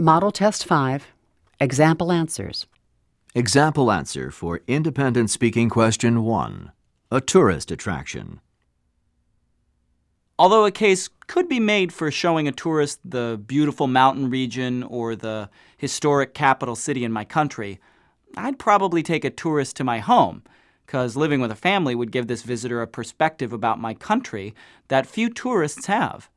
Model Test 5 Example Answers. Example answer for independent speaking question 1. A tourist attraction. Although a case could be made for showing a tourist the beautiful mountain region or the historic capital city in my country, I'd probably take a tourist to my home, because living with a family would give this visitor a perspective about my country that few tourists have.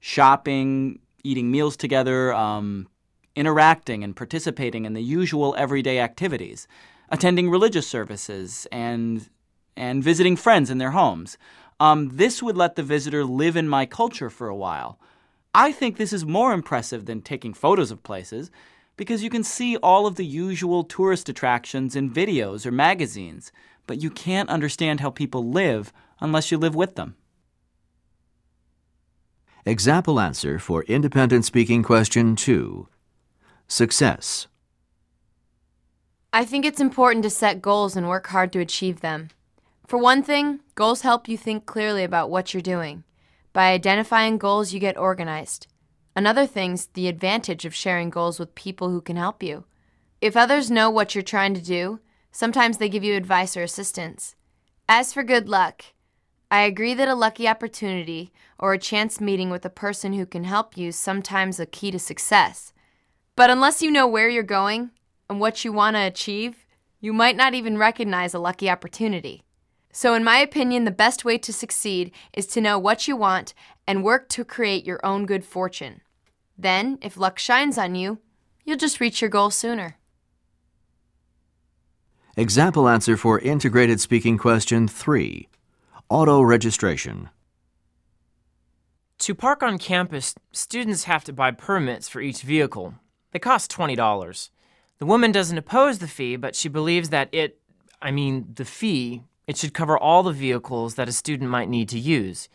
Shopping, eating meals together, um, interacting and participating in the usual everyday activities, attending religious services, and, and visiting friends in their homes. Um, this would let the visitor live in my culture for a while. I think this is more impressive than taking photos of places because you can see all of the usual tourist attractions in videos or magazines, but you can't understand how people live unless you live with them. Example answer for independent speaking question 2. Success. I think it's important to set goals and work hard to achieve them. For one thing, goals help you think clearly about what you're doing. By identifying goals, you get organized. Another thing's the advantage of sharing goals with people who can help you. If others know what you're trying to do, sometimes they give you advice or assistance. As for good luck, I agree that a lucky opportunity or a chance meeting with a person who can help you is sometimes a key to success. But unless you know where you're going and what you want to achieve, you might not even recognize a lucky opportunity. So, in my opinion, the best way to succeed is to know what you want and work to create your own good fortune. Then, if luck shines on you, you'll just reach your goal sooner. Example answer for integrated speaking question 3. Auto registration. To park on campus, students have to buy permits for each vehicle. They cost $20. The woman doesn't oppose the fee, but she believes that it, I mean, the fee, it should cover all the vehicles that a student might need to use.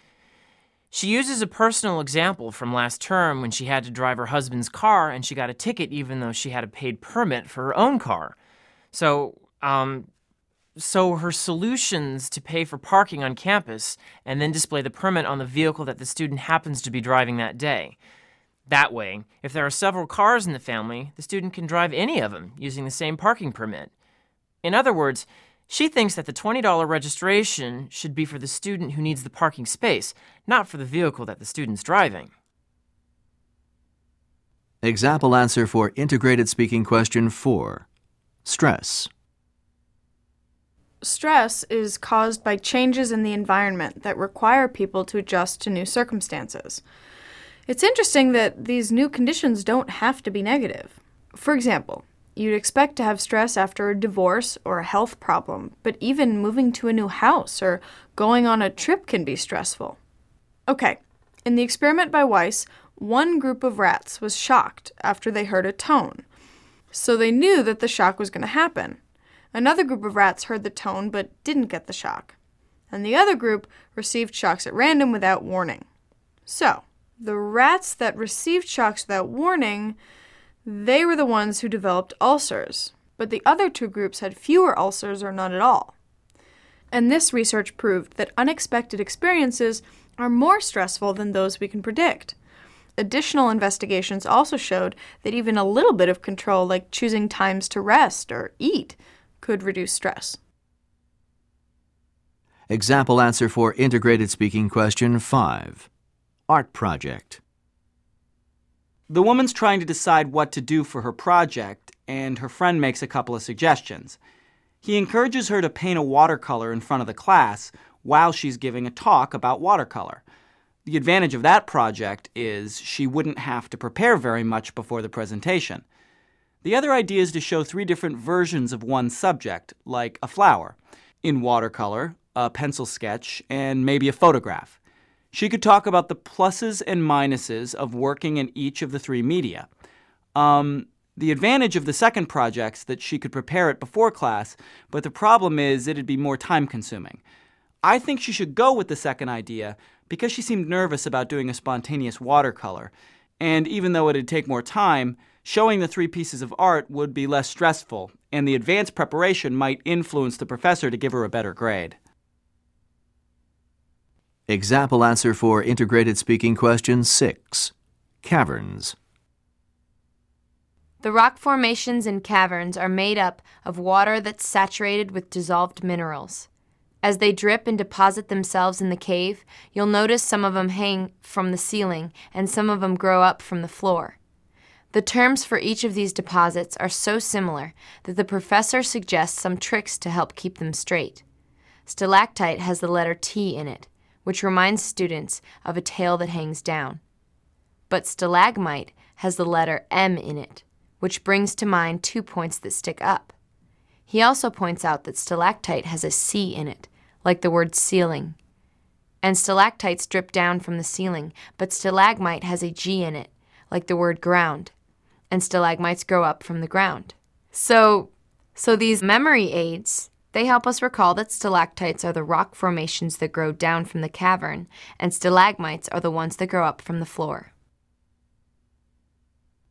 She uses a personal example from last term when she had to drive her husband's car and she got a ticket even though she had a paid permit for her own car. So, um, so her solutions to pay for parking on campus and then display the permit on the vehicle that the student happens to be driving that day. That way, if there are several cars in the family, the student can drive any of them using the same parking permit. In other words, she thinks that the $20 registration should be for the student who needs the parking space, not for the vehicle that the student's driving. Example answer for integrated speaking question 4. Stress. Stress is caused by changes in the environment that require people to adjust to new circumstances. It's interesting that these new conditions don't have to be negative. For example, You'd expect to have stress after a divorce or a health problem, but even moving to a new house or going on a trip can be stressful. Okay, in the experiment by Weiss, one group of rats was shocked after they heard a tone. So they knew that the shock was going to happen. Another group of rats heard the tone but didn't get the shock. And the other group received shocks at random without warning. So, the rats that received shocks without warning they were the ones who developed ulcers, but the other two groups had fewer ulcers or none at all. And this research proved that unexpected experiences are more stressful than those we can predict. Additional investigations also showed that even a little bit of control, like choosing times to rest or eat, could reduce stress. Example answer for integrated speaking question 5. Art project. The woman's trying to decide what to do for her project, and her friend makes a couple of suggestions. He encourages her to paint a watercolor in front of the class while she's giving a talk about watercolor. The advantage of that project is she wouldn't have to prepare very much before the presentation. The other idea is to show three different versions of one subject, like a flower, in watercolor, a pencil sketch, and maybe a photograph. She could talk about the pluses and minuses of working in each of the three media. Um, the advantage of the second project's that she could prepare it before class, but the problem is it'd be more time consuming. I think she should go with the second idea because she seemed nervous about doing a spontaneous watercolor. And even though it'd take more time, showing the three pieces of art would be less stressful, and the advanced preparation might influence the professor to give her a better grade. Example answer for integrated speaking question 6. Caverns. The rock formations in caverns are made up of water that's saturated with dissolved minerals. As they drip and deposit themselves in the cave, you'll notice some of them hang from the ceiling and some of them grow up from the floor. The terms for each of these deposits are so similar that the professor suggests some tricks to help keep them straight. Stalactite has the letter T in it, which reminds students of a tail that hangs down. But stalagmite has the letter M in it, which brings to mind two points that stick up. He also points out that stalactite has a C in it, like the word ceiling. And stalactites drip down from the ceiling, but stalagmite has a G in it, like the word ground. And stalagmites grow up from the ground. So, so these memory aids, they help us recall that stalactites are the rock formations that grow down from the cavern, and stalagmites are the ones that grow up from the floor.